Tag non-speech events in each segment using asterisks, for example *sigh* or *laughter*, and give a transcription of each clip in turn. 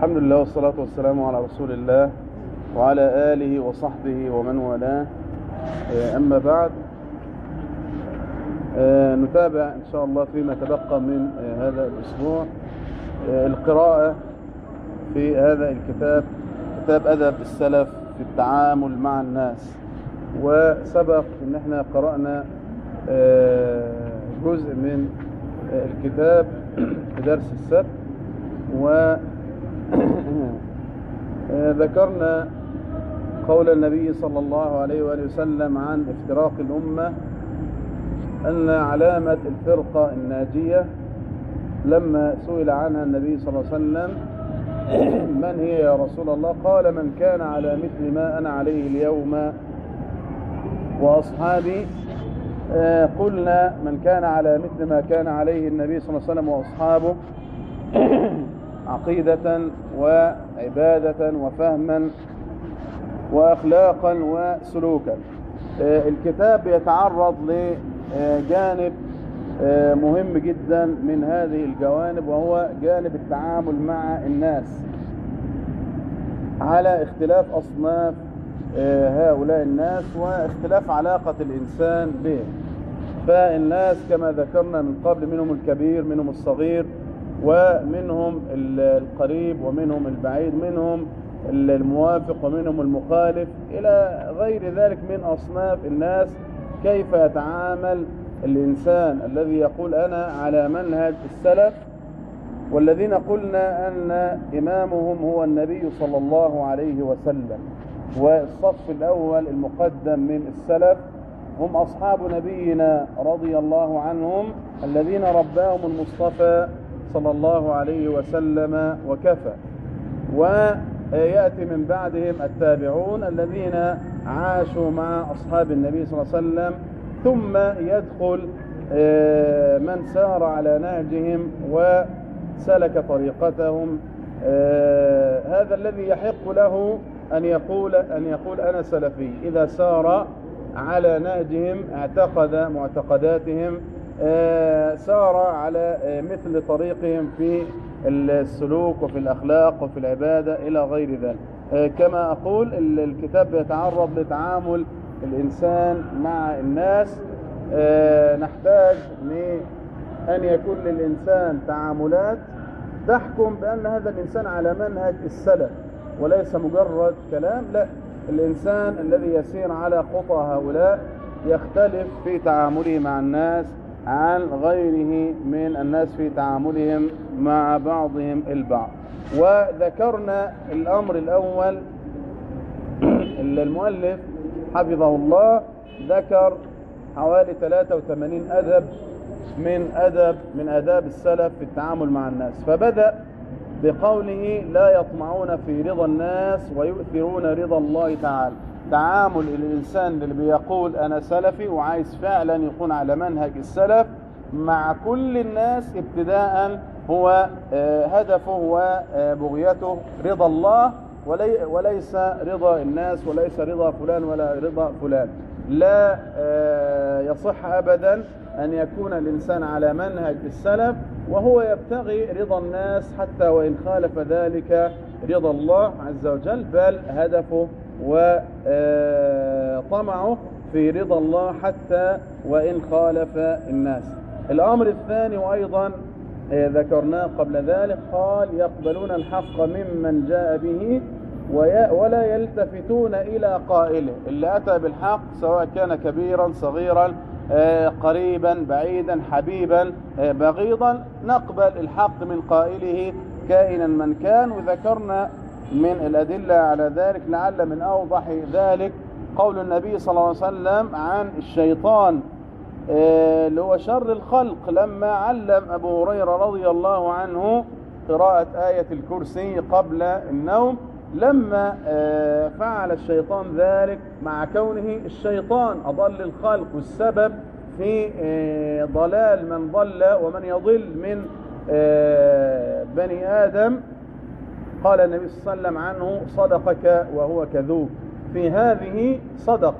الحمد لله والصلاة والسلام على رسول الله وعلى آله وصحبه ومن والاه. آه، أما بعد آه، نتابع إن شاء الله فيما تبقى من آه، هذا الأسبوع. القراءة في هذا الكتاب كتاب أدب السلف في التعامل مع الناس. وسبق إن إحنا قرأنا جزء من الكتاب في درس السبت. و *coughs* ذكرنا قول النبي صلى الله عليه وآله وسلم عن افتراق الأمة أن علامة الفرقة الناجية لما سئل عنها النبي صلى الله عليه وسلم *coughs* من هي يا رسول الله؟ قال من كان على مثل ما أنا عليه اليوم وأصحابي. آه، قلنا من كان على مثل ما كان عليه النبي صلى الله عليه وسلم وأصحابه. *coughs* عقيدة وعبادة وفهما وأخلاقا وسلوكا. آه، الكتاب يتعرض لجانب آه، مهم جدا من هذه الجوانب وهو جانب التعامل مع الناس على اختلاف أصناف آه، هؤلاء الناس واختلاف علاقة الإنسان بهم فالناس كما ذكرنا من قبل منهم الكبير منهم الصغير ومنهم القريب ومنهم البعيد منهم الموافق ومنهم المخالف. إلى غير ذلك من أصناف الناس كيف يتعامل الإنسان الذي يقول أنا على منهج السلف؟ والذين قلنا أن إمامهم هو النبي صلى الله عليه وسلم والصف الأول المقدم من السلف هم أصحاب نبينا رضي الله عنهم الذين رباهم المصطفى صلى الله عليه وسلم وكفى ويأتي من بعدهم التابعون الذين عاشوا مع أصحاب النبي صلى الله عليه وسلم ثم يدخل من سار على نهجهم وسلك طريقتهم هذا الذي يحق له أن يقول أن يقول أنا سلفي إذا سار على نهجهم اعتقد معتقداتهم سار على آه، مثل طريقهم في السلوك وفي الأخلاق وفي العبادة إلى غير ذلك. آه، كما أقول ال- الكتاب يتعرض لتعامل الإنسان مع الناس. آه، نحتاج لأن يكون للإنسان تعاملات تحكم بأن هذا الإنسان على منهج السلف وليس مجرد كلام. لا الإنسان الذي يسير على خطى هؤلاء يختلف في تعامله مع الناس عن غيره من الناس في تعاملهم مع بعضهم البعض. وذكرنا الأمر الأول اللي المؤلف حفظه الله ذكر حوالي 83 أدب من أدب من أداب السلف في التعامل مع الناس. فبدأ بقوله لا يطمعون في رضا الناس ويؤثرون رضا الله تعالى. تعامل الإنسان اللي بيقول أنا سلفي وعايز فعلا يكون على منهج السلف مع كل الناس ابتداء هو آه، هدفه وبغيته رضا الله ولي- وليس رضا الناس وليس رضا فلان ولا رضا فلان. لا آه، يصح أبدا أن يكون الإنسان على منهج السلف وهو يبتغي رضا الناس حتى وإن خالف ذلك رضا الله عز وجل بل هدفه وطمعه في رضا الله حتى وإن خالف الناس. الأمر الثاني وأيضا آه، ذكرناه قبل ذلك قال يقبلون الحق ممن جاء به ولا يلتفتون إلى قائله. اللي أتى بالحق سواء كان كبيرا صغيرا آه، قريبا بعيدا حبيبا آه، بغيضا نقبل الحق من قائله كائنا من كان. وذكرنا من الأدلة على ذلك لعل من أوضح ذلك قول النبي صلى الله عليه وسلم عن الشيطان آه، اللي هو شر الخلق لما علم أبو هريرة رضي الله عنه قراءة آية الكرسي قبل النوم لما آه، فعل الشيطان ذلك مع كونه الشيطان أضل الخلق والسبب في آه، ضلال من ضل ومن يضل من بني آدم. قال النبي صلى الله عليه وسلم عنه صدقك وهو كذوب. في هذه صدق.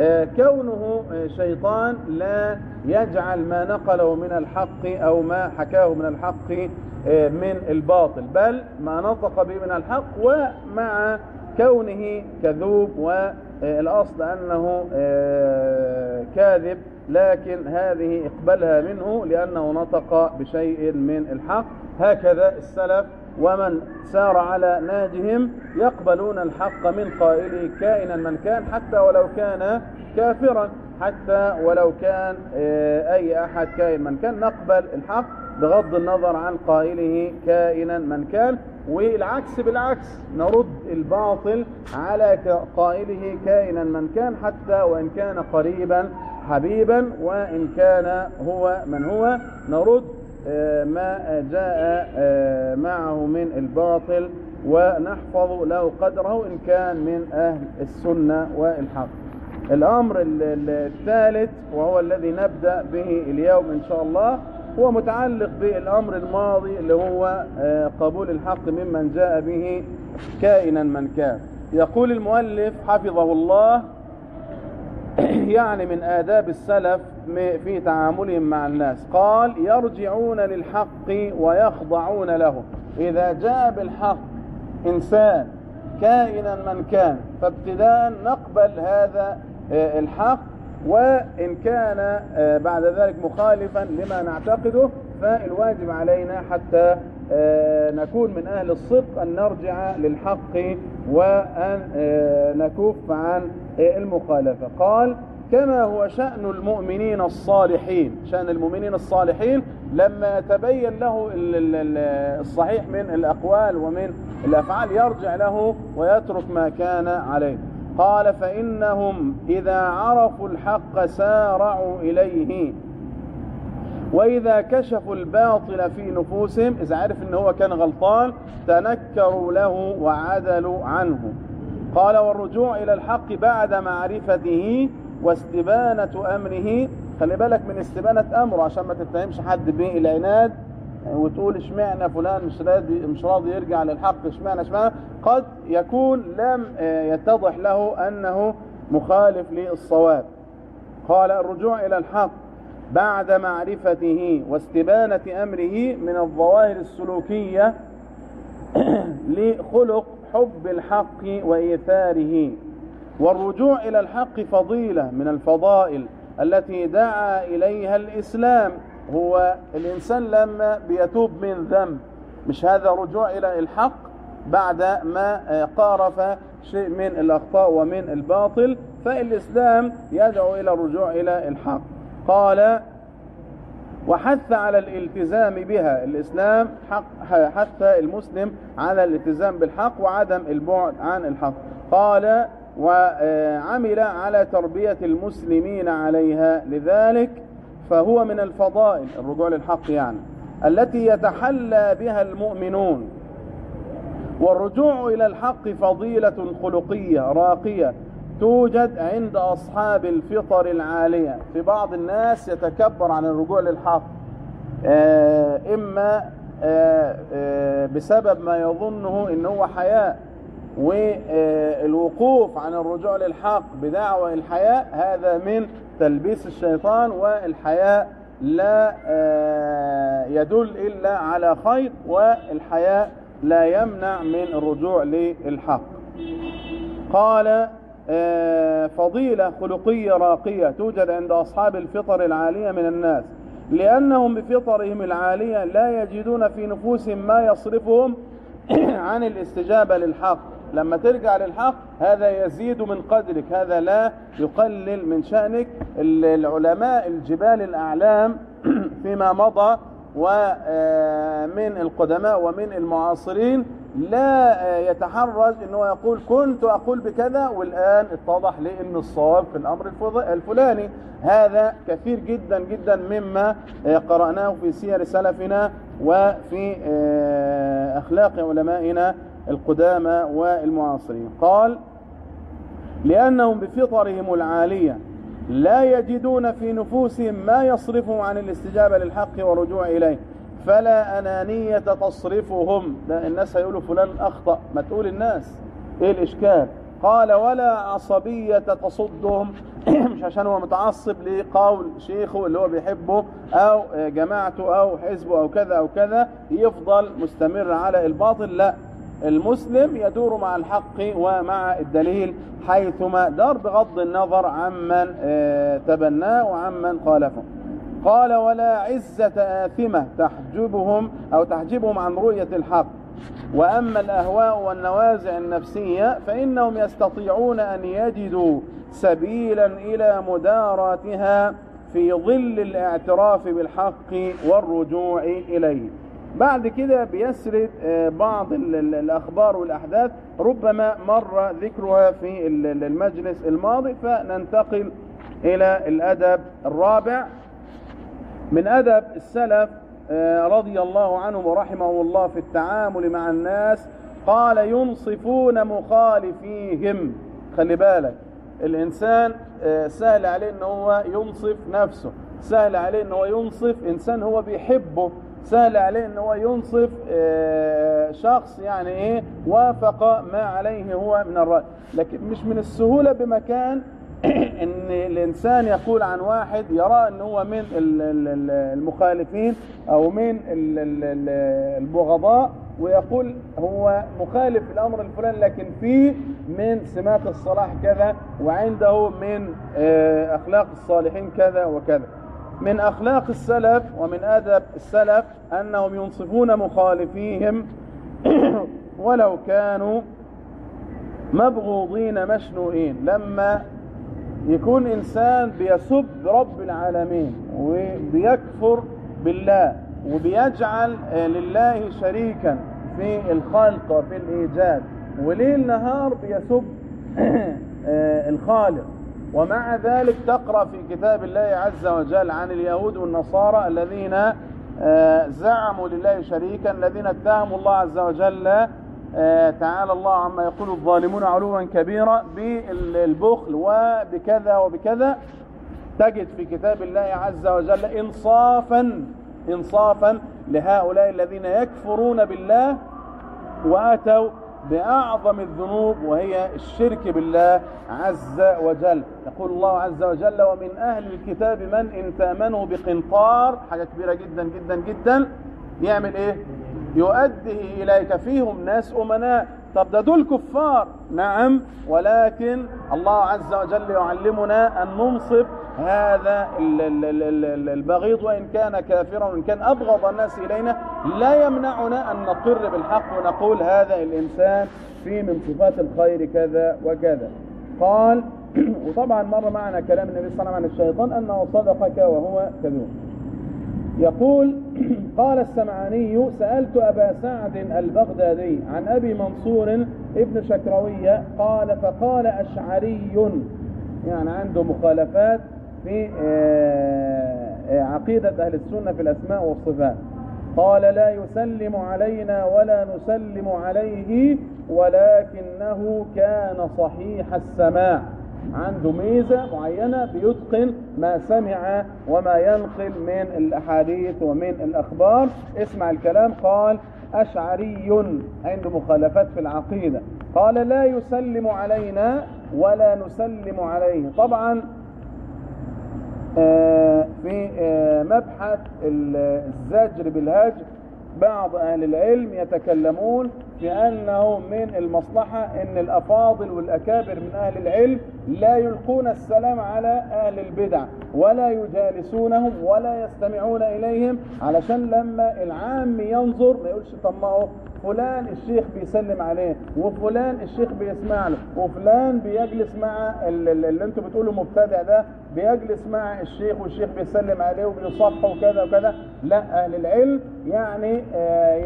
آه، كونه آه، شيطان لا يجعل ما نقله من الحق أو ما حكاه من الحق آه، من الباطل بل ما نطق به من الحق ومع كونه كذوب والأصل أنه كاذب. لكن هذه اقبلها منه لأنه نطق بشيء من الحق. هكذا السلف ومن سار على ناجهم يقبلون الحق من قائله كائنا من كان حتى ولو كان كافرا حتى ولو كان آه، أي أحد كائن من كان نقبل الحق بغض النظر عن قائله كائنا من كان. والعكس بالعكس نرد الباطل على قائله كائنا من كان حتى وإن كان قريبا حبيبا وإن كان هو من هو نرد ما جاء آه، معه من الباطل ونحفظ له قدره إن كان من أهل السنة والحق. الأمر الثالث وهو الذي نبدأ به اليوم إن شاء الله هو متعلق بالأمر الماضي اللي هو آه، قبول الحق ممن جاء به كائنا من كان. يقول المؤلف حفظه الله *clears throat* يعني من آداب السلف في تعاملهم مع الناس. قال يرجعون للحق ويخضعون له. إذا جاء بالحق إنسان كائنا من كان فابتداء نقبل هذا آه، الحق وإن كان آه، بعد ذلك مخالفا لما نعتقده فالواجب علينا حتى آه، نكون من أهل الصدق أن نرجع للحق وأن نكف عن المخالفة. قال كما هو شأن المؤمنين الصالحين. شأن المؤمنين الصالحين لما يتبين له الصحيح من الأقوال ومن الأفعال يرجع له ويترك ما كان عليه. قال فإنهم إذا عرفوا الحق سارعوا إليه. وإذا كشفوا الباطل في نفوسهم إذا عرف أنه هو كان غلطان تنكروا له وعدلوا عنه. قال والرجوع إلى الحق بعد معرفته واستبانة أمره. خلي بالك من استبانة أمره عشان ما تتهمش حد بالعناد وتقول اشمعنى فلان مش راضي مش راضي يرجع للحق اشمعنى اشمعنى؟ قد يكون لم يتضح له أنه مخالف للصواب. قال الرجوع إلى الحق بعد معرفته واستبانة أمره من الظواهر السلوكية *clears throat* لخلق حب الحق وإيثاره. والرجوع إلى الحق فضيلة من الفضائل التي دعا إليها الإسلام. هو الإنسان لما بيتوب من ذنب. مش هذا رجوع إلى الحق بعد ما قارف شيء من الأخطاء ومن الباطل؟ فالإسلام يدعو إلى الرجوع إلى الحق. قال وحث على الالتزام بها. الإسلام حق حث المسلم على الالتزام بالحق وعدم البعد عن الحق. قال وعمل على تربية المسلمين عليها. لذلك فهو من الفضائل الرجوع للحق يعني التي يتحلى بها المؤمنون. والرجوع إلى الحق فضيلة خلقية راقية توجد عند أصحاب الفطر العالية. في بعض الناس يتكبر عن الرجوع للحق آه، إما آه، آه، بسبب ما يظنه إن هو حياء. والوقوف عن الرجوع للحق بدعوة الحياء هذا من تلبيس الشيطان والحياء لا يدل إلا على خير والحياء لا يمنع من الرجوع للحق. قال آه، فضيلة خلقية راقية توجد عند أصحاب الفطر العالية من الناس لأنهم بفطرهم العالية لا يجدون في نفوسهم ما يصرفهم *clears throat* عن الاستجابة للحق. لما ترجع للحق هذا يزيد من قدرك هذا لا يقلل من شأنك. العلماء الجبال الأعلام *clears throat* فيما مضى ومن القدماء ومن المعاصرين لا يتحرج انه يقول كنت أقول بكذا والآن اتضح لي إن الصواب في الأمر الفلاني. هذا كثير جدا جدا مما قرأناه في سير سلفنا وفي أخلاق علمائنا القدامى والمعاصرين. قال لأنهم بفطرهم العالية لا يجدون في نفوسهم ما يصرفهم عن الاستجابة للحق والرجوع إليه فلا أنانية تصرفهم. لا الناس هيقولوا فلان أخطأ. ما تقول الناس. إيه الإشكال؟ قال ولا عصبية تصدهم. *clears throat* مش عشان هو متعصب لقول شيخه اللي هو بيحبه أو جماعته أو حزبه أو كذا أو كذا يفضل مستمر على الباطل؟ لا. المسلم يدور مع الحق ومع الدليل حيثما دار بغض النظر عمن تبناه وعمن خالفه. قال ولا عزة آثمة تحجبهم أو تحجبهم عن رؤية الحق. وأما الأهواء والنوازع النفسية فإنهم يستطيعون أن يجدوا سبيلا إلى مداراتها في ظل الاعتراف بالحق والرجوع إليه. بعد كده بيسرد بعض الأخبار والأحداث ربما مر ذكرها في المجلس الماضي فننتقل إلى الأدب الرابع. من أدب السلف رضي الله عنهم ورحمه الله في التعامل مع الناس قال ينصفون مخالفيهم. خلي بالك الإنسان سهل عليه إن هو ينصف نفسه سهل عليه إن هو ينصف إنسان هو بيحبه. سهل عليه إن هو ينصف شخص يعني إيه وافق ما عليه هو من الرأي. لكن مش من السهولة بمكان *coughs* إن الإنسان يقول عن واحد يرى إن هو من المخالفين أو من البغضاء ويقول هو مخالف الأمر الفلاني لكن فيه من سمات الصلاح كذا وعنده من أخلاق الصالحين كذا وكذا. من أخلاق السلف ومن أدب السلف أنهم ينصفون مخالفيهم *clears throat* ولو كانوا مبغوضين مشنوئين. لما يكون إنسان بيسب رب العالمين وبيكفر بالله وبيجعل لله شريكا في الخلق وفي الإيجاد وليل نهار بيسب *clears throat* الخالق. ومع ذلك تقرأ في كتاب الله عز وجل عن اليهود والنصارى الذين زعموا لله شريكا الذين اتهموا الله عز وجل تعالى الله عما يقول الظالمون علوا كبيرا بالبخل وبكذا وبكذا. تجد في كتاب الله عز وجل إنصافا إنصافا لهؤلاء الذين يكفرون بالله وأتوا بأعظم الذنوب وهي الشرك بالله عز وجل. يقول الله عز وجل ومن أهل الكتاب من إن تأمنوا بقنطار حاجة كبيرة جدا جدا جدا يعمل إيه؟ يؤديه إليك فيهم ناس أمناء. طب ده دول كفار. نعم ولكن الله عز وجل يعلمنا أن ننصف هذا البغيض وإن كان كافرا وإن كان أبغض الناس إلينا لا يمنعنا أن نقر بالحق ونقول هذا الإنسان في من صفات الخير كذا وكذا. قال *clears throat* وطبعا مر معنا كلام النبي صلى الله عليه وسلم عن الشيطان أنه صدقك وهو كذوب. يقول *clears throat* قال السمعاني سألت أبا سعد البغدادي عن أبي منصور ابن شكروية قال فقال أشعري يعني عنده مخالفات في عقيدة أهل السنة في الأسماء والصفات. قال لا يسلم علينا ولا نسلم عليه ولكنه كان صحيح السماع. عنده ميزة معينة بيتقن ما سمع وما ينقل من الأحاديث ومن الأخبار. اسمع الكلام. قال أشعري عنده مخالفات في العقيدة. قال لا يسلم علينا ولا نسلم عليه. طبعا في مبحث الزجر بالهجر. بعض أهل العلم يتكلمون في أنه من المصلحة أن الأفاضل والأكابر من أهل العلم لا يلقون السلام على أهل البدع ولا يجالسونهم ولا يستمعون إليهم علشان لما العام ينظر ما يقولش طب ما فلان الشيخ بيسلم عليه وفلان الشيخ بيسمع له وفلان بيجلس مع اللي أنتوا بتقولوا مبتدع ده بيجلس مع الشيخ والشيخ بيسلم عليه وبيصفحه وكذا وكذا. لا أهل العلم يعني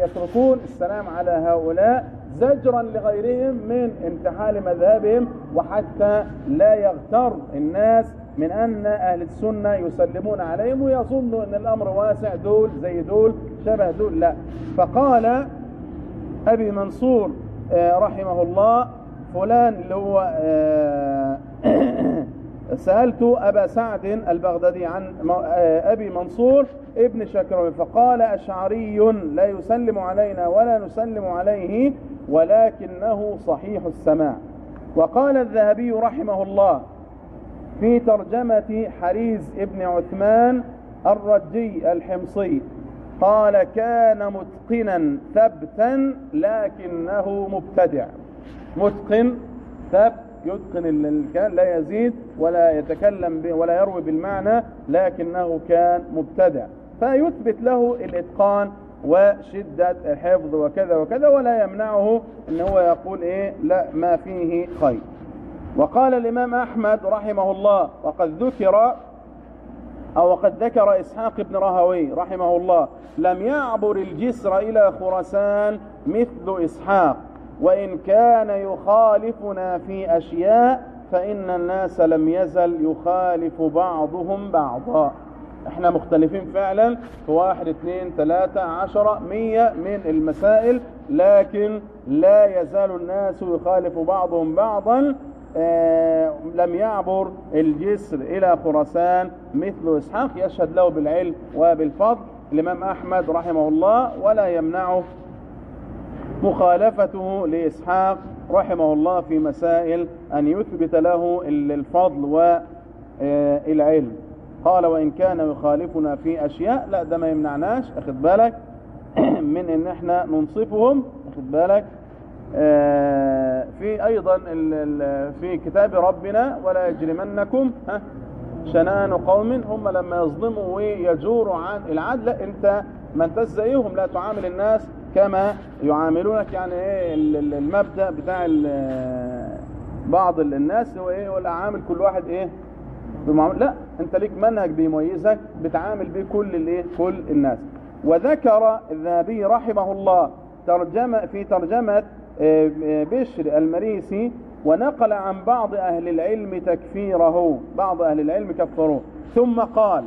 يتركون السلام على هؤلاء زجرا لغيرهم من انتحال مذهبهم وحتى لا يغتر الناس من أن أهل السنة يسلمون عليهم ويظنوا أن الأمر واسع دول زي دول شبه دول لا. فقال أبي منصور رحمه الله. فلان اللي هو *coughs* سألت أبا سعد البغدادي عن أبي منصور ابن شكروي فقال أشعري لا يسلم علينا ولا نسلم عليه ولكنه صحيح السماع. وقال الذهبي رحمه الله في ترجمة حريز ابن عثمان الرجي الحمصي قال كان متقنا ثبتا لكنه مبتدع. متقن ثبت يتقن الكلام لا يزيد ولا يتكلم ولا يروي بالمعنى لكنه كان مبتدع. فيثبت له الاتقان وشدة الحفظ وكذا وكذا ولا يمنعه إن هو يقول إيه؟ لا ما فيه خير. وقال الإمام أحمد رحمه الله وقد ذكر أو قد ذكر إسحاق بن راهوي رحمه الله لم يعبر الجسر إلى خراسان مثل إسحاق وإن كان يخالفنا في أشياء فإن الناس لم يزل يخالف بعضهم بعضا. إحنا مختلفين فعلا في واحد اثنين ثلاثة عشرة مية من المسائل لكن لا يزال الناس يخالف بعضهم بعضا. لم يعبر الجسر إلى خراسان مثل إسحاق يشهد له بالعلم وبالفضل. الإمام أحمد رحمه الله ولا يمنعه مخالفته لإسحاق رحمه الله في مسائل أن يثبت له الفضل والعلم قال وإن كان يخالفنا في أشياء لا ده ما يمنعناش. أخد بالك. *clears throat* من إن إحنا ننصفهم أخد بالك. آه في أيضا في كتاب ربنا ولا يجرمنكم شنآن قوم هم لما يظلموا ويجوروا عن العدل لا أنت ما انت زيهم لا تعامل الناس كما يعاملونك. يعني إيه المبدأ بتاع بعض الناس هو إيه ولا عامل كل واحد إيه لا انت ليك منهج بيميزك بتعامل بيه كل الايه كل الناس. وذكر الذهبي رحمه الله ترجمة في ترجمة بشر المريسي ونقل عن بعض أهل العلم تكفيره بعض أهل العلم كفروه. ثم قال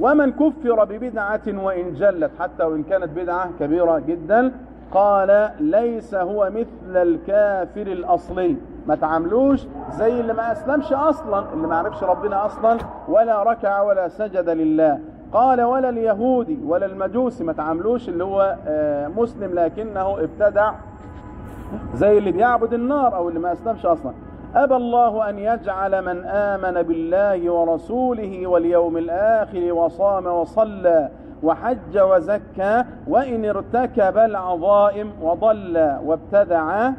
ومن كفر ببدعة وإن جلت حتى وإن كانت بدعة كبيرة جدا قال ليس هو مثل الكافر الأصلي. ما تعاملوش زي اللي ما أسلمش أصلا اللي ما عرفش ربنا أصلا ولا ركع ولا سجد لله. قال ولا اليهودي ولا المجوسي. ما تعاملوش اللي هو مسلم لكنه ابتدع زي اللي بيعبد النار أو اللي ما أسلمش أصلا. أبى الله أن يجعل من آمن بالله ورسوله واليوم الآخر وصام وصلى وحج وزكى وإن ارتكب العظائم وضل وابتدع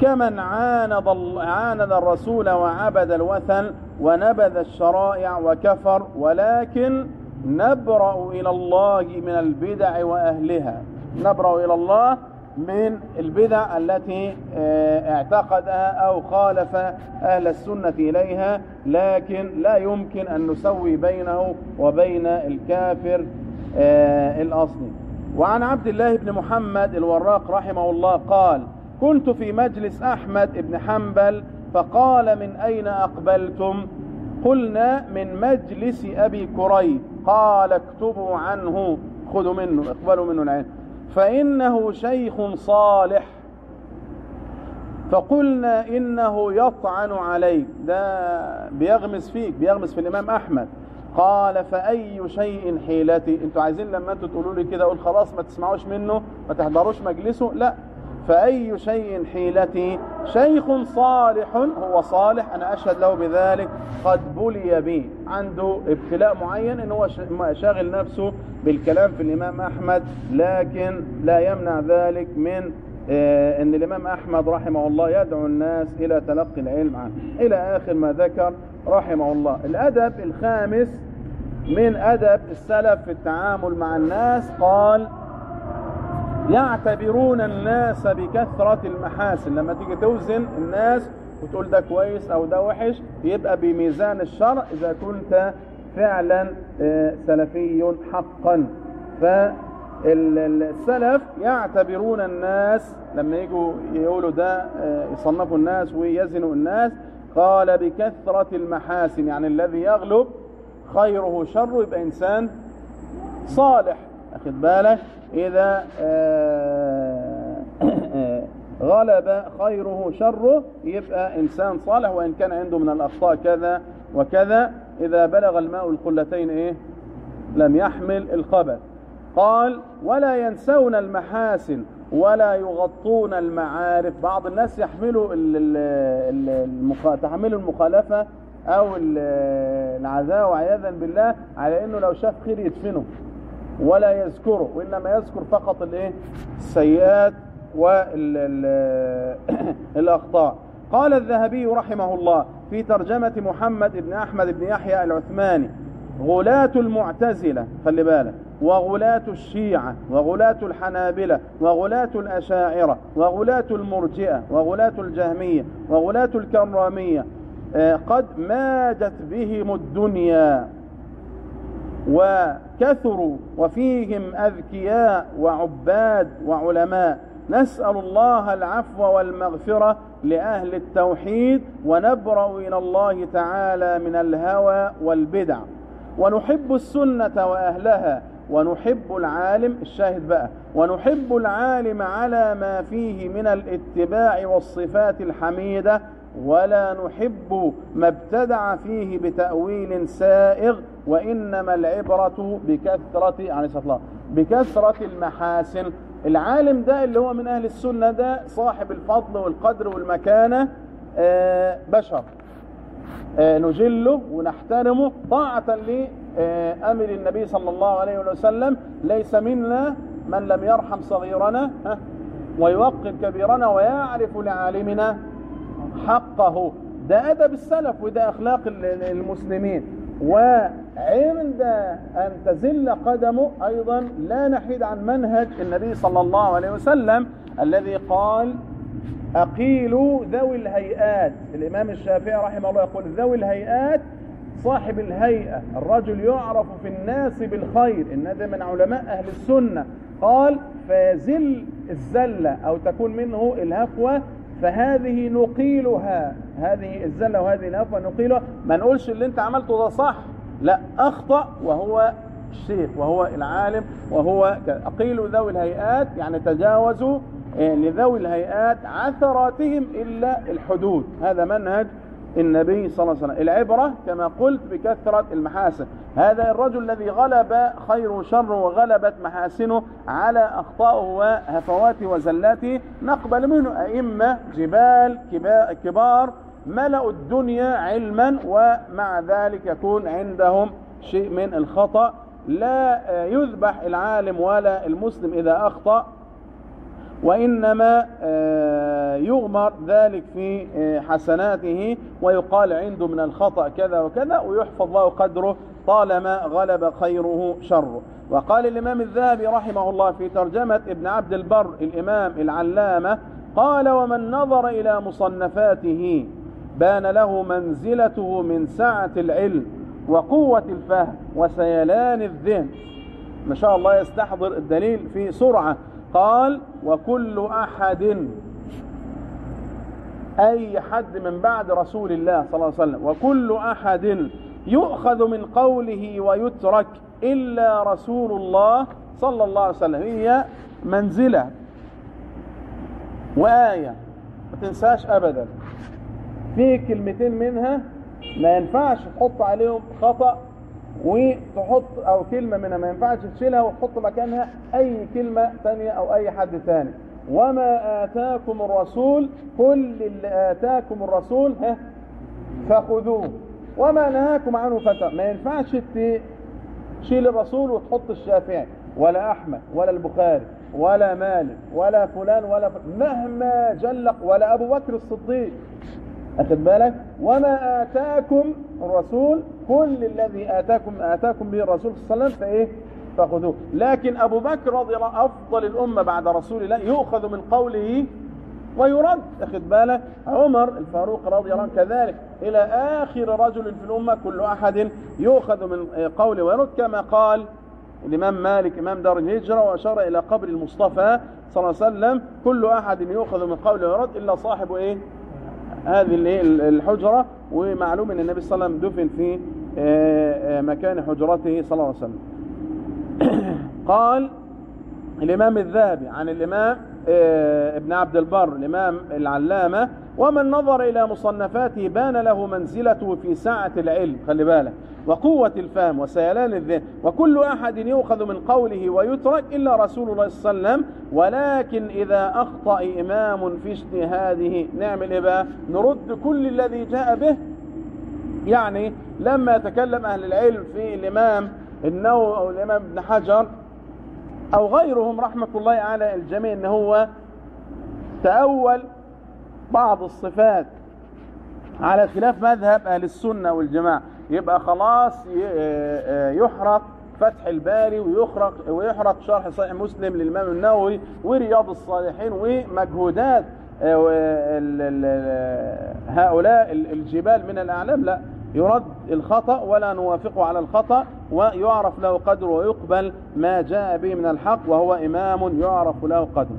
كمن عاند, عاند الرسول وعبد الوثن ونبذ الشرائع وكفر ولكن نبرأ إلى الله من البدع وأهلها. نبرأ إلى الله من البدع التي اعتقدها أو خالف أهل السنة إليها لكن لا يمكن أن نسوي بينه وبين الكافر الأصلي. وعن عبد الله بن محمد الوراق رحمه الله قال كنت في مجلس أحمد بن حنبل فقال من أين أقبلتم؟ قلنا من مجلس أبي كريب. قال اكتبوا عنه خذوا منه اقبلوا منه العين فإنه شيخ صالح. فقلنا إنه يطعن عليك. ده بيغمس فيك بيغمس في الإمام أحمد. قال فأي شيء حيلتي؟ أنتوا عايزين لما أنتوا تقولوا لي كده أقول خلاص ما تسمعوش منه ما تحضروش مجلسه؟ لا. فأي شيء حيلتي شيخ صالح هو صالح أنا أشهد له بذلك. قد بلي به عنده ابتلاء معين إن هو شاغل نفسه بالكلام في الإمام أحمد لكن لا يمنع ذلك من آه أن الإمام أحمد رحمه الله يدعو الناس إلى تلقي العلم عنه. إلى آخر ما ذكر رحمه الله. الأدب الخامس من أدب السلف في التعامل مع الناس قال يعتبرون الناس بكثرة المحاسن. لما تيجي توزن الناس وتقول ده كويس أو ده وحش يبقى بميزان الشرع إذا كنت فعلا سلفي حقا. فالسلف يعتبرون الناس لما يجوا يقولوا ده يصنفوا الناس ويزنوا الناس قال بكثرة المحاسن. يعني الذي يغلب خيره شره يبقى إنسان صالح. اخد بالك. إذا *coughs* غلب خيره شره يبقى إنسان صالح وإن كان عنده من الأخطاء كذا وكذا. إذا بلغ الماء القلتين إيه؟ لم يحمل الخبث. قال ولا ينسون المحاسن ولا يغطون المعارف. بعض الناس يحملوا. تحملوا المخالفة أو ال- العزاء وعياذا بالله على أنه لو شاف خير يدفنه. ولا يذكره وإنما يذكر فقط الإيه؟ السيئات والأخطاء *coughs* قال الذهبي رحمه الله في ترجمة محمد بن أحمد بن يحيى العثماني غلاة المعتزلة خلي بالك وغلاة الشيعة وغلاة الحنابلة وغلاة الأشاعرة وغلاة المرجئة وغلاة الجهمية وغلاة الكرامية آه، قد ماجت بهم الدنيا. وكثروا وفيهم أذكياء وعباد وعلماء. نسأل الله العفو والمغفرة لأهل التوحيد ونبرأ إلى الله تعالى من الهوى والبدع. ونحب السنة وأهلها ونحب العالم الشاهد بقى ونحب العالم على ما فيه من الاتباع والصفات الحميدة ولا نحب ما ابتدع فيه بتأويل سائغ وإنما العبرة بكثرة الصلاة والسلام بكثرة المحاسن. العالم ده اللي هو من أهل السنة ده صاحب الفضل والقدر والمكانة آه، بشر. آه، نجله ونحترمه طاعة لأمر النبي صلى الله عليه وسلم ليس منا من لم يرحم صغيرنا ويوقر كبيرنا ويعرف لعالمنا. حقه. ده أدب السلف وده أخلاق ال- ال- المسلمين. وعند أن تزل قدمه أيضا لا نحيد عن منهج النبي صلى الله عليه وسلم الذي قال أقيلوا ذوي الهيئات. الإمام الشافعي رحمه الله يقول ذوي الهيئات صاحب الهيئة الرجل يعرف في الناس بالخير. إن هذا من علماء أهل السنة. قال فيزل الزلة أو تكون منه الهفوة فهذه نقيلها. هذه الزلة وهذه الهفوة نقيلها. ما نقولش اللي أنت عملته ده صح. لا أخطأ وهو الشيخ وهو العالم وهو أقيلوا ذوي الهيئات يعني تجاوزوا آه، لذوي الهيئات عثراتهم إلا الحدود. هذا منهج النبي صلى الله عليه وسلم. العبرة كما قلت بكثرة المحاسن. هذا الرجل الذي غلب خير شر وغلبت محاسنه على أخطائه وهفواته وزلاته. نقبل منه أئمة جبال كبا- كبار ملأوا الدنيا علما ومع ذلك يكون عندهم شيء من الخطأ. لا يذبح العالم ولا المسلم إذا أخطأ. وإنما آه، يغمر ذلك في آه، حسناته ويقال عنده من الخطأ كذا وكذا ويحفظ له قدره طالما غلب خيره شره. وقال الإمام الذهبي رحمه الله في ترجمة ابن عبد البر الإمام العلامة قال ومن نظر إلى مصنفاته بان له منزلته من سعة العلم وقوة الفهم وسيلان الذهن. ما شاء الله يستحضر الدليل في سرعة. قال وكل أحد أي حد من بعد رسول الله صلى الله عليه وسلم وكل أحد يؤخذ من قوله ويترك إلا رسول الله صلى الله عليه وسلم. هي منزلة وآية ما تنساش أبدا. في كلمتين منها ما ينفعش تحط عليهم خطأ وتحط أو كلمة منها ما ينفعش تشيلها وتحط مكانها أي كلمة تانية أو أي حد تاني. وما آتاكم الرسول كل اللي آتاكم الرسول ها فخذوه. وما نهاكم عنه فتى. ما ينفعش تشيل الرسول وتحط الشافعي ولا أحمد ولا البخاري ولا مالك ولا فلان ولا فلان مهما جلق ولا أبو بكر الصديق. أخذ بالك. وما آتاكم الرسول؟ كل الذي آتاكم آتاكم به الرسول صلى الله عليه وسلم فإيه؟ فخذوه. لكن أبو بكر رضي الله أفضل الأمة بعد رسول الله يؤخذ من قوله ويرد. أخذ بالك. عمر الفاروق رضي الله عنه كذلك. إلى آخر رجل في الأمة كل أحد يؤخذ من قوله ويرد. كما قال الإمام مالك إمام دار الهجرة وأشار إلى قبر المصطفى صلى الله عليه وسلم كل أحد يؤخذ من قوله ويرد إلا صاحب إيه؟ هذه الحجرة ومعلوم إن النبي صلى الله عليه وسلم دفن في آه، آه، مكان حجرته صلى الله عليه وسلم. *coughs* قال الإمام الذهبي عن الإمام آه، ابن عبد البر الإمام العلامة ومن نظر إلى مصنفاته بان له منزلته في سعة العلم خلي بالك وقوة الفهم وسيلان الذهن وكل أحد يؤخذ من قوله ويترك إلا رسول الله صلى الله عليه وسلم ولكن إذا أخطأ إمام في اجتهاده نعمل إيه بقى نرد كل الذي جاء به يعني لما يتكلم أهل العلم في الإمام النووي أو الإمام ابن حجر أو غيرهم رحمة الله على الجميع إن هو تأول بعض الصفات على خلاف مذهب أهل السنة والجماعة. يبقى خلاص يحرق فتح الباري ويحرق ويحرق شرح صحيح مسلم للإمام النووي ورياض الصالحين ومجهودات هؤلاء الجبال من الأعلام. لا يرد الخطأ ولا نوافقه على الخطأ ويعرف له قدر ويقبل ما جاء به من الحق وهو إمام يعرف له قدر.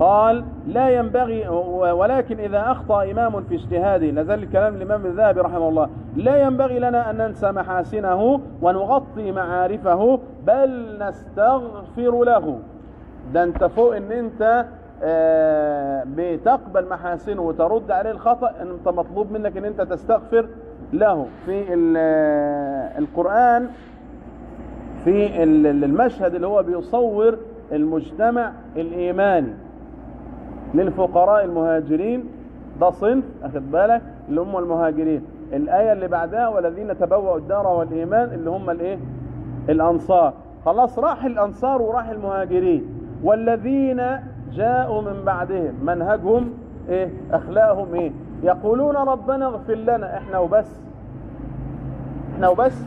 قال لا ينبغي ولكن إذا أخطأ إمام في اجتهاده لازال الكلام الإمام الذهبي رحمه الله لا ينبغي لنا أن ننسى محاسنه ونغطي معارفه بل نستغفر له. ده أنت فوق إن أنت بتقبل محاسنه وترد عليه الخطأ أنت مطلوب منك إن أنت تستغفر له. في القرآن في المشهد اللي هو بيصور المجتمع الإيماني. للفقراء المهاجرين. ده صنف أخذ بالك اللي هم المهاجرين. الآية اللي بعدها والذين تبوأوا الدار والإيمان اللي هم الإيه؟ الأنصار. خلاص راح الأنصار وراح المهاجرين. والذين جاءوا من بعدهم منهجهم إيه؟ أخلاقهم إيه؟ يقولون ربنا اغفر لنا إحنا وبس. إحنا وبس.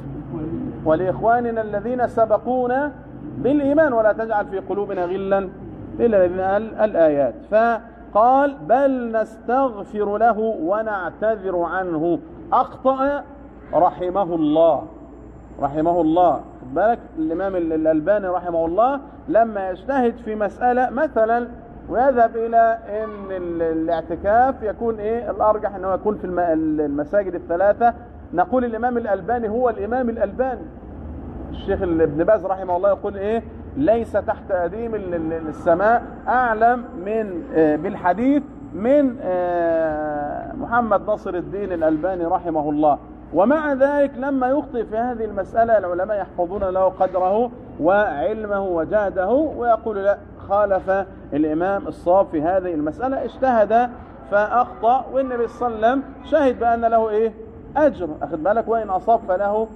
ولإخواننا الذين سبقونا بالإيمان ولا تجعل في قلوبنا غلا. إلا الآيات. فقال بل نستغفر له ونعتذر عنه. أخطأ رحمه الله. رحمه الله. بالك؟ الإمام الألباني رحمه الله لما يجتهد في مسألة مثلا ويذهب إلى أن الاعتكاف يكون إيه؟ الأرجح أنه يكون في المساجد الثلاثة. نقول الإمام الألباني هو الإمام الألباني. الشيخ ابن باز رحمه الله يقول إيه؟ ليس تحت أديم السماء أعلم من بالحديث من محمد ناصر الدين الألباني رحمه الله. ومع ذلك لما يخطئ في هذه المسألة العلماء يحفظون له قدره وعلمه وجهده ويقول لا خالف الإمام الصواب في هذه المسألة اجتهد فأخطأ. والنبي صلى الله عليه وسلم شهد بأن له إيه؟ أجر. أخذ بالك وإن أصاب فله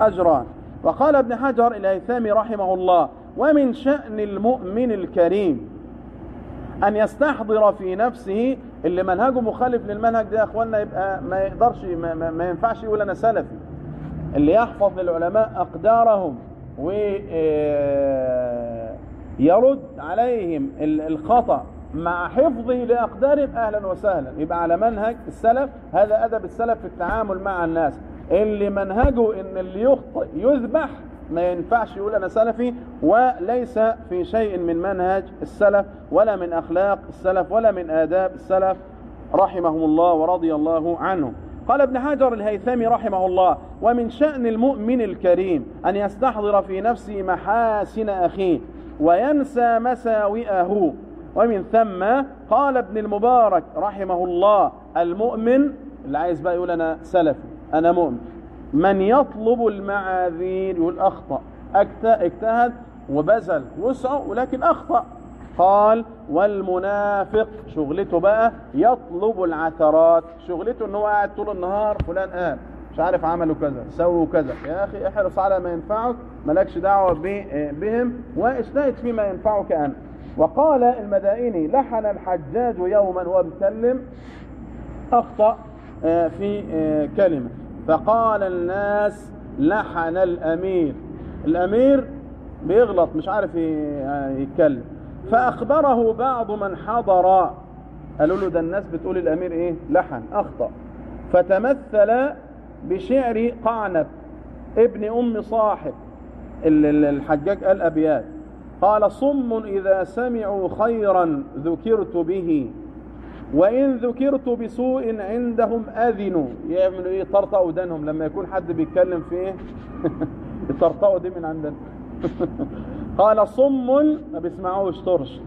أجران. وقال ابن حجر الهيثامي رحمه الله ومن شأن المؤمن الكريم أن يستحضر في نفسه اللي منهجه مخالف للمنهج ده يا أخوانا يبقى ما يقدرش ما, ما, ما ينفعش يقول أنا سلفي. اللي يحفظ للعلماء أقدارهم ويرد عليهم الخطأ مع حفظه لأقدارهم أهلا وسهلا. يبقى على منهج السلف هذا أدب السلف في التعامل مع الناس. اللي منهجه إن اللي يخطئ يذبح ما ينفعش يقول أنا سلفي وليس في شيء من منهج السلف ولا من أخلاق السلف ولا من آداب السلف رحمهم الله ورضي الله عنهم. قال ابن حجر الهيثمي رحمه الله ومن شأن المؤمن الكريم أن يستحضر في نفسه محاسن أخيه وينسى مساوئه. ومن ثم قال ابن المبارك رحمه الله المؤمن اللي عايز بقى يقول أنا سلفي أنا مؤمن. من يطلب المعاذير يقول أخطأ اجتهد وبذل وسعه ولكن أخطأ. قال والمنافق شغلته بقى يطلب العثرات. شغلته إن هو قاعد طول النهار فلان قال مش عارف عملوا كذا سووا كذا. يا أخي احرص على ما ينفعك مالكش دعوة بهم واجتهد فيما ينفعك أنت. وقال المدائني لحن الحجاج يوما وهو بيتكلم اخطا في كلمة. فقال الناس لحن الأمير. الأمير بيغلط مش عارف يتكلم. فأخبره بعض من حضر. قالوا له ده الناس بتقول الأمير إيه؟ لحن أخطأ. فتمثل بشعر قعنب ابن أم صاحب. الحجاج قال أبيات. قال صم إذا سمعوا خيرا ذكرت به. وإن ذكرت بسوء عندهم أذنوا. يعملوا إيه طرطقوا ودانهم. لما يكون حد بيتكلم في إيه؟ *laughs* الطرطقوا دي من عندنا. *laughs* قال صم ما بيسمعوش طرش.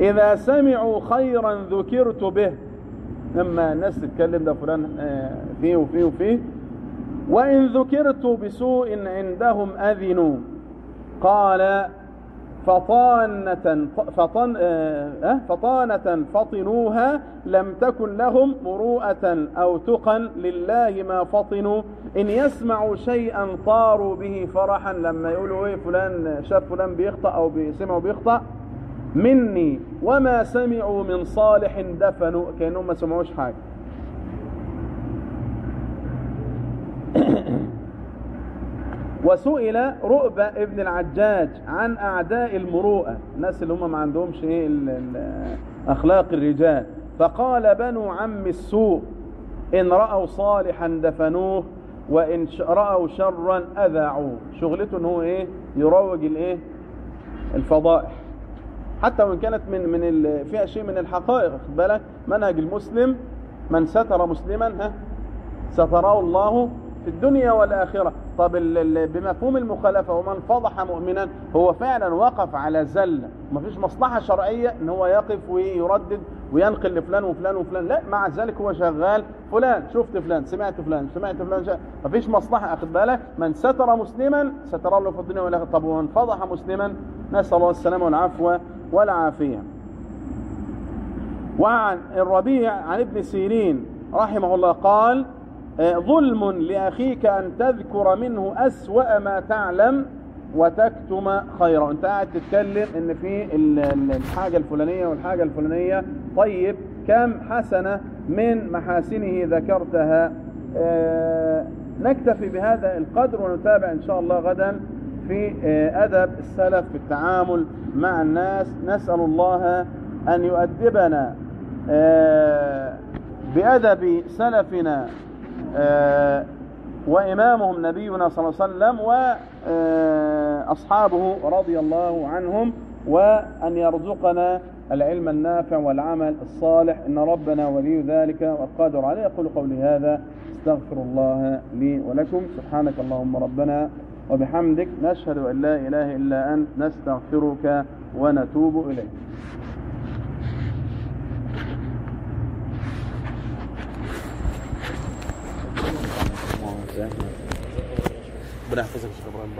إذا سمعوا خيرا ذكرت به. لما الناس تتكلم ده فلان آه، فيه وفيه وفيه وإن ذكرت بسوء عندهم أذنوا. قال فطانة فطن آه، فطانة فطنوها لم تكن لهم مروءة أو تقا لله ما فطنوا. إن يسمعوا شيئا طاروا به فرحا لما يقولوا إيه فلان شاف فلان بيخطأ أو سمعوا بيخطأ. مني وما سمعوا من صالح دفنوا كأنهم ما سمعوش حاجة. *coughs* وسئل رؤبة ابن العجاج عن أعداء المروءة. الناس اللي هم ما عندهمش إيه أخلاق الرجال. فقال بنو عم السوء إن رأوا صالحا دفنوه وإن رأوا شرا أذاعوه. شغلته إن هو إيه يروج الإيه الفضائح. حتى وإن كانت من من فيها شيء من الحقائق. خد بالك منهج المسلم من ستر مسلما ها ستره الله في الدنيا والآخرة. طب بمفهوم المخالفة ومن فضح مؤمنا هو فعلا وقف على زلة مفيش مصلحة شرعية إن هو يقف ويردد وينقل لفلان وفلان وفلان. لا مع ذلك هو شغال فلان. شفت فلان سمعت فلان سمعت فلان شا... مفيش مصلحة اخد بالك. من ستر مسلما ستر الله في الدنيا والآخرة. طب ومن فضح مسلما نسأل الله السلامة والعفو والعافية. وعن الربيع عن ابن سيرين رحمه الله قال ظلم لأخيك أن تذكر منه أسوأ ما تعلم وتكتم خيرا. أنت قاعد تتكلم إن في الحاجة الفلانية والحاجة الفلانية. طيب كم حسنة من محاسنه ذكرتها؟ آه نكتفي بهذا القدر ونتابع إن شاء الله غدا في آه أدب السلف في التعامل مع الناس. نسأل الله أن يؤدبنا آه بأدب سلفنا. آه وإمامهم نبينا صلى الله عليه وسلم وأصحابه رضي الله عنهم وأن يرزقنا العلم النافع والعمل الصالح. إن ربنا ولي ذلك والقادر عليه. أقول قولي هذا. استغفر الله لي ولكم. سبحانك اللهم ربنا وبحمدك. نشهد أن لا إله إلا أنت. نستغفرك ونتوب إليك. ربنا يحفظك يا شيخ إبراهيم